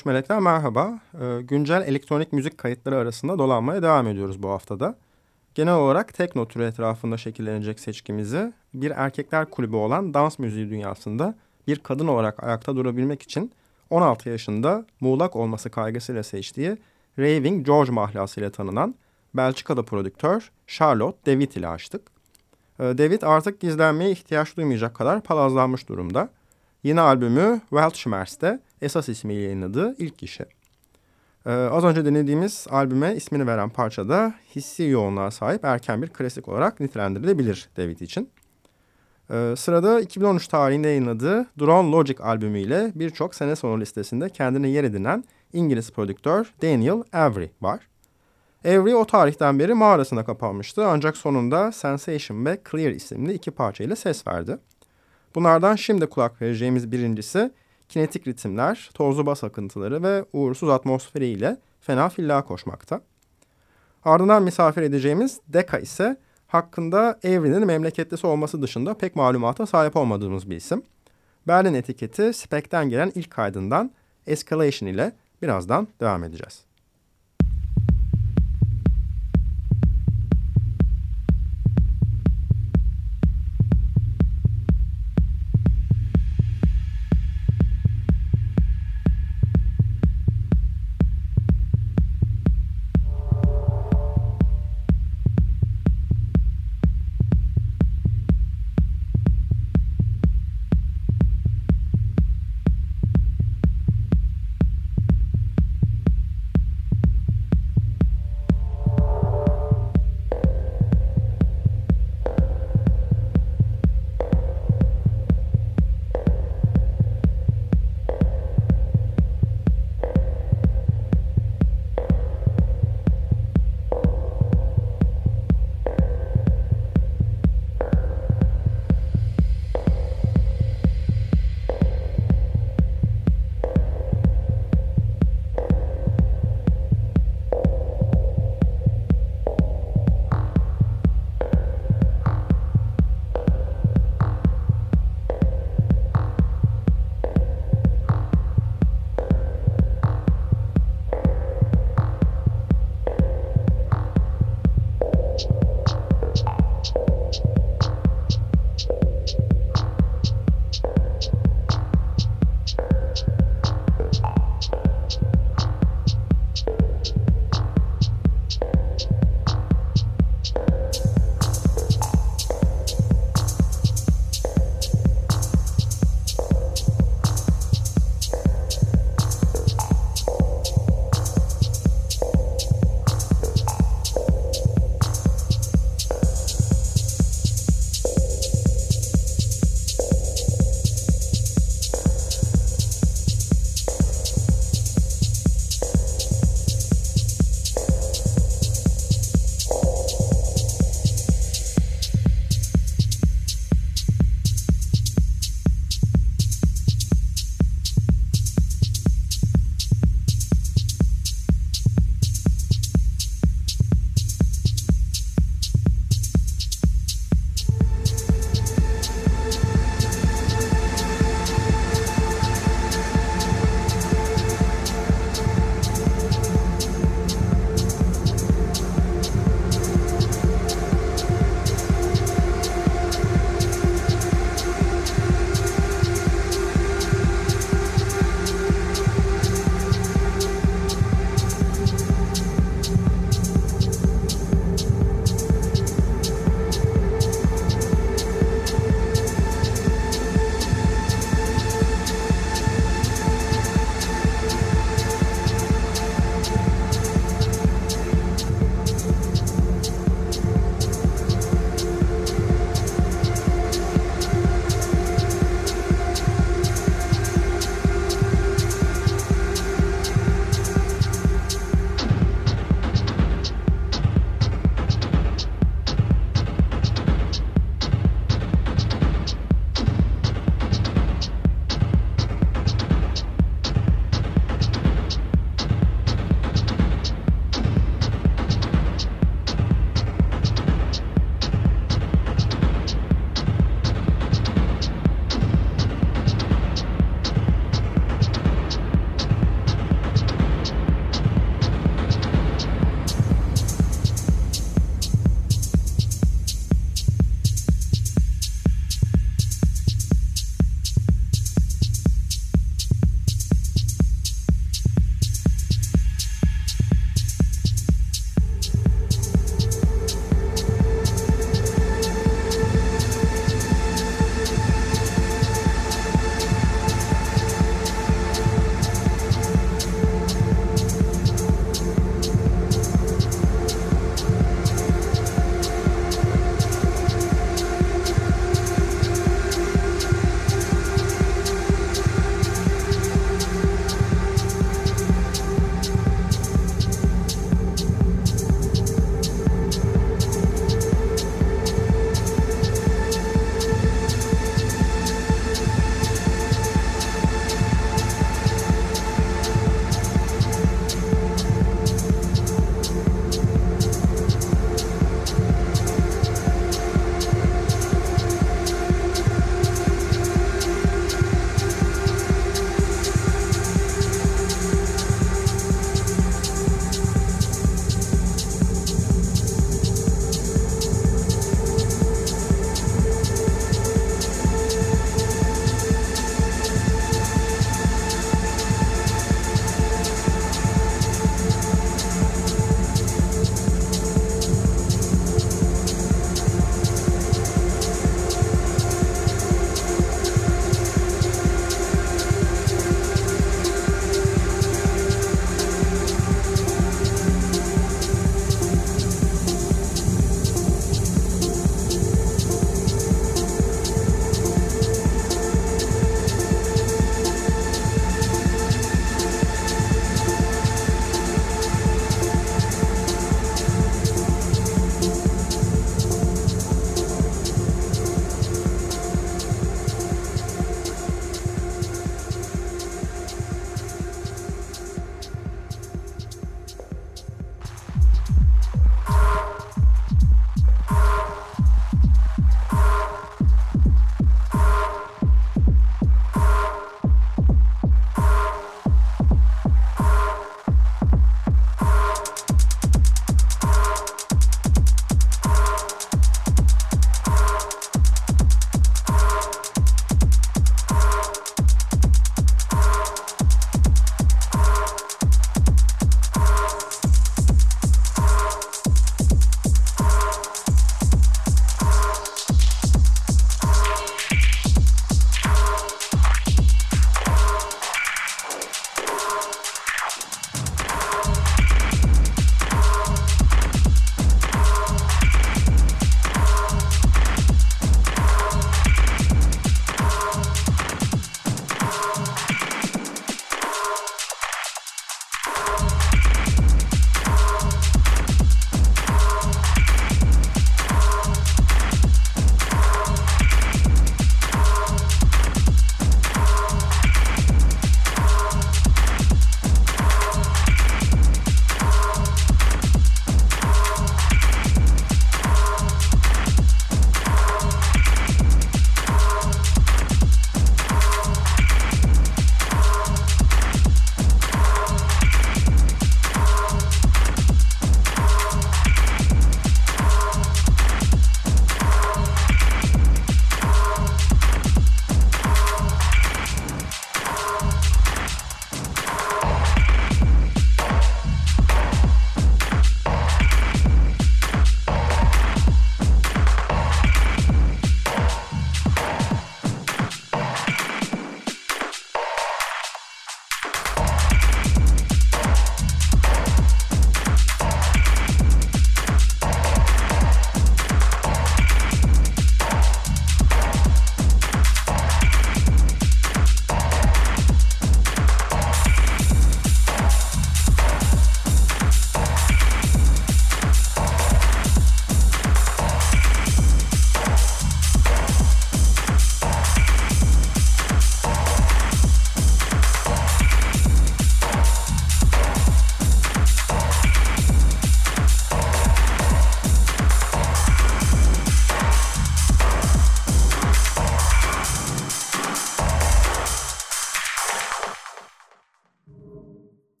13 Melek'ten merhaba. Ee, güncel elektronik müzik kayıtları arasında dolanmaya devam ediyoruz bu haftada. Genel olarak tekno türü etrafında şekillenecek seçkimizi bir erkekler kulübü olan dans müziği dünyasında bir kadın olarak ayakta durabilmek için 16 yaşında muğlak olması kaygısıyla seçtiği Raving George mahlasıyla tanınan Belçikalı prodüktör Charlotte David ile açtık. Ee, David artık gizlenmeye ihtiyaç duymayacak kadar palazlanmış durumda. Yeni albümü Weltschmerz'te esas ismiyle yayınladığı ilk kişi. Ee, az önce dinlediğimiz albüme ismini veren parça da hissi yoğunluğa sahip erken bir klasik olarak nitelendirilebilir David için. Ee, sırada 2013 tarihinde yayınladığı Drone Logic albümüyle birçok sene sonu listesinde kendine yer edinen İngiliz prodüktör Daniel Avery var. Avery o tarihten beri mağarasına kapanmıştı ancak sonunda Sensation ve Clear isimli iki parçayla ses verdi. Bunlardan şimdi kulak vereceğimiz birincisi kinetik ritimler, tozlu bas akıntıları ve uğursuz atmosferiyle fena filla koşmakta. Ardından misafir edeceğimiz Deka ise hakkında Avery'nin memleketlisi olması dışında pek malumata sahip olmadığımız bir isim. Berlin etiketi Spek'ten gelen ilk kaydından Escalation ile birazdan devam edeceğiz.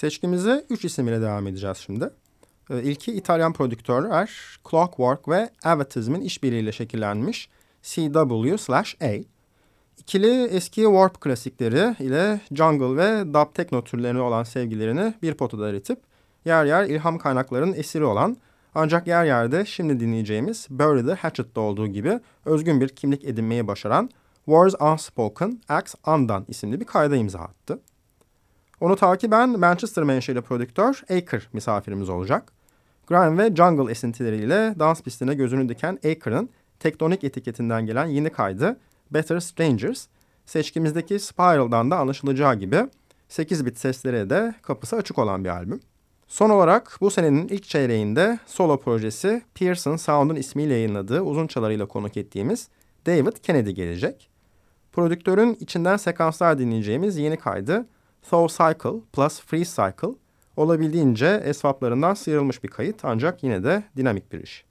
Seçkimize 3 isim ile devam edeceğiz şimdi. Ee, ilki İtalyan prodüktörler Clockwork ve Avatism'in işbirliğiyle şekillenmiş CW/A. İkili eski Warp klasikleri ile jungle ve dub techno türlerine olan sevgilerini bir potada eritip yer yer ilham kaynaklarının esiri olan ancak yer yerde şimdi dinleyeceğimiz Bury the Hatchet'ta olduğu gibi özgün bir kimlik edinmeyi başaran Wars Unspoken Acts Undone isimli bir kayda imza attı. Onu takiben Manchester menşeli prodüktör Aker misafirimiz olacak. Grime ve jungle esintileriyle dans pistine gözünü diken Aker'ın tektonik etiketinden gelen yeni kaydı Better Strangers, seçkimizdeki Spiral'dan da anlaşılacağı gibi 8 bit seslere de kapısı açık olan bir albüm. Son olarak bu senenin ilk çeyreğinde solo projesi Pearson Sound'un ismiyle yayınladığı uzun çalarıyla konuk ettiğimiz David Kennedy gelecek. Prodüktörün içinden sekanslar dinleyeceğimiz yeni kaydı Thaw Cycle plus Freeze Cycle olabildiğince esvaplarından sıyrılmış bir kayıt ancak yine de dinamik bir iş.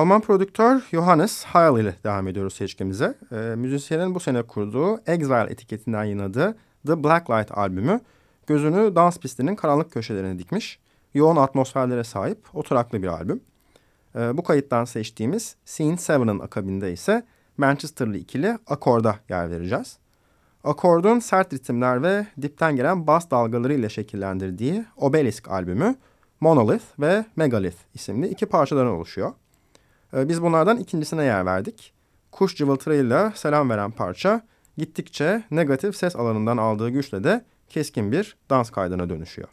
Alman prodüktör Johannes Heil ile devam ediyoruz seçkimize. E, müzisyenin bu sene kurduğu Exile etiketinden yayınladığı The Blacklight albümü gözünü dans pistinin karanlık köşelerine dikmiş. Yoğun atmosferlere sahip oturaklı bir albüm. E, bu kayıttan seçtiğimiz Scene 7'ın akabinde ise Manchester'lı ikili Akord'a yer vereceğiz. Akordun sert ritimler ve dipten gelen bas dalgaları ile şekillendirdiği Obelisk albümü Monolith ve Megalith isimli iki parçadan oluşuyor. Ee, biz bunlardan ikincisine yer verdik. Kuş cıvıltırıyla selam veren parça gittikçe negatif ses alanından aldığı güçle de keskin bir dans kaydına dönüşüyor.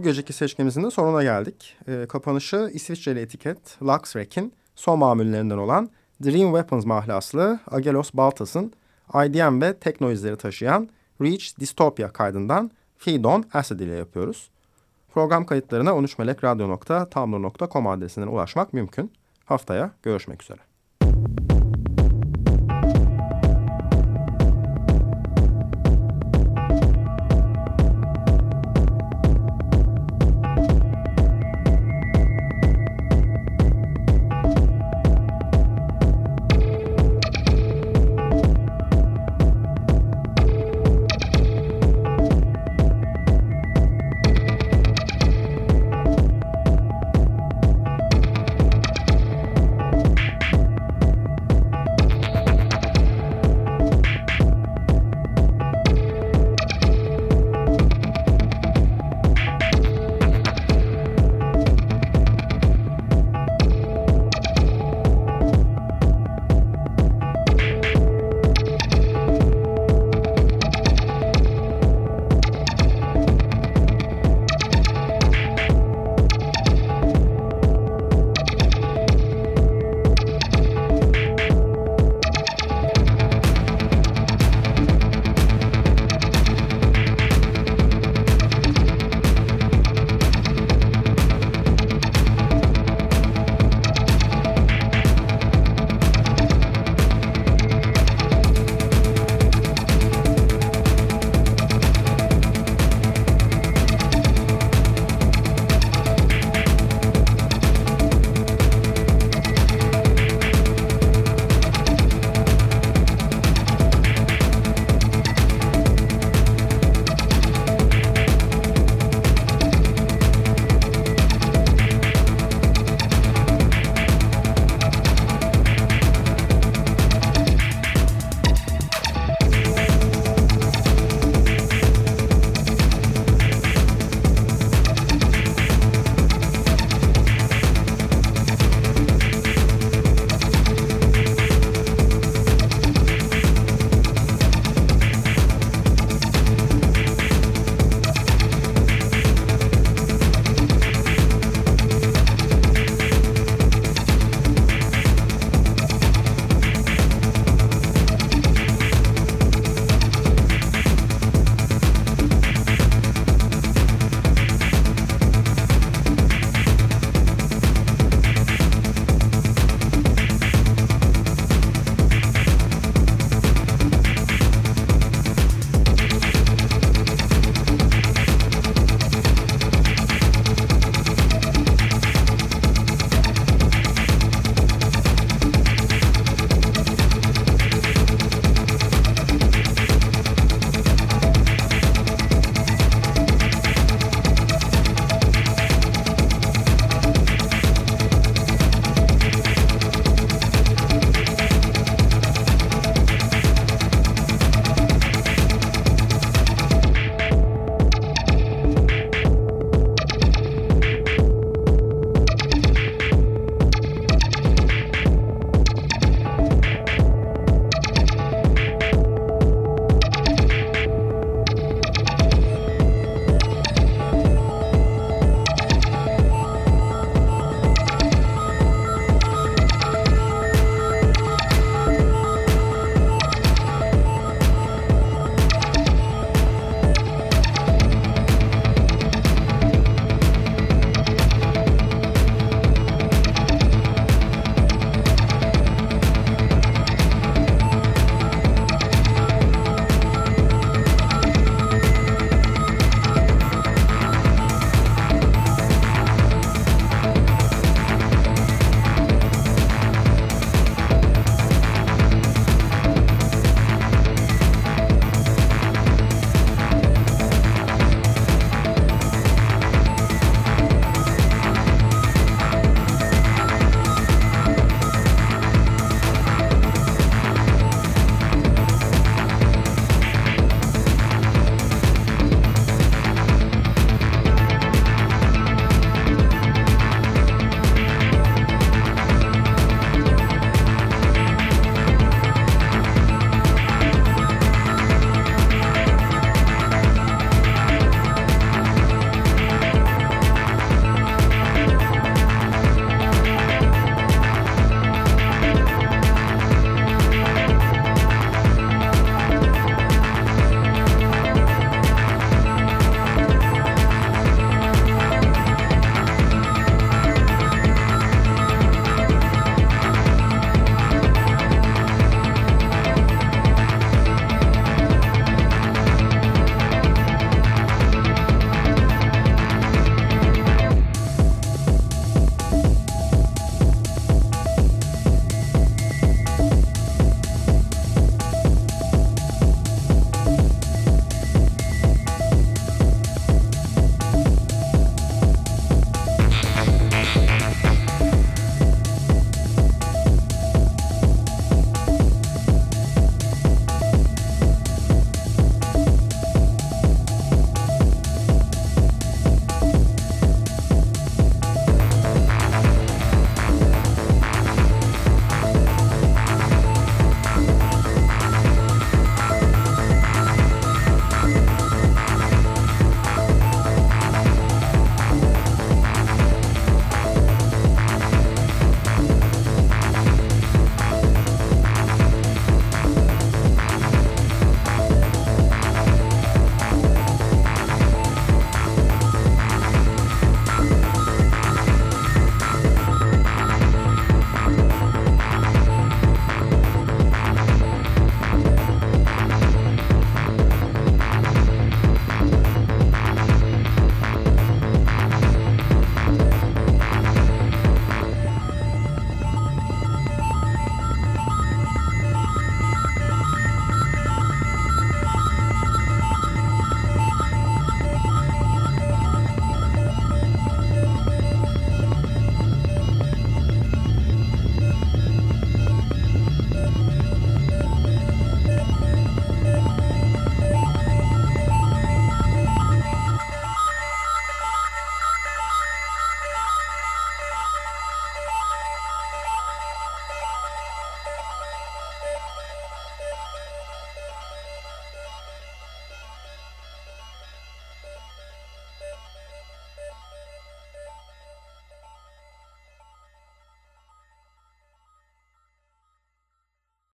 Bu geceki seçkimizin de sonuna geldik. E, kapanışı İsviçreli etiket Luxrec'in son mamullerinden olan Dream Weapons mahlaslı Agelos Baltas'ın IDM ve tekno izleri taşıyan Reach Dystopia kaydından Feed on Acid ile yapıyoruz. Program kayıtlarına 13melekradyo.tumblr.com adresinden ulaşmak mümkün. Haftaya görüşmek üzere.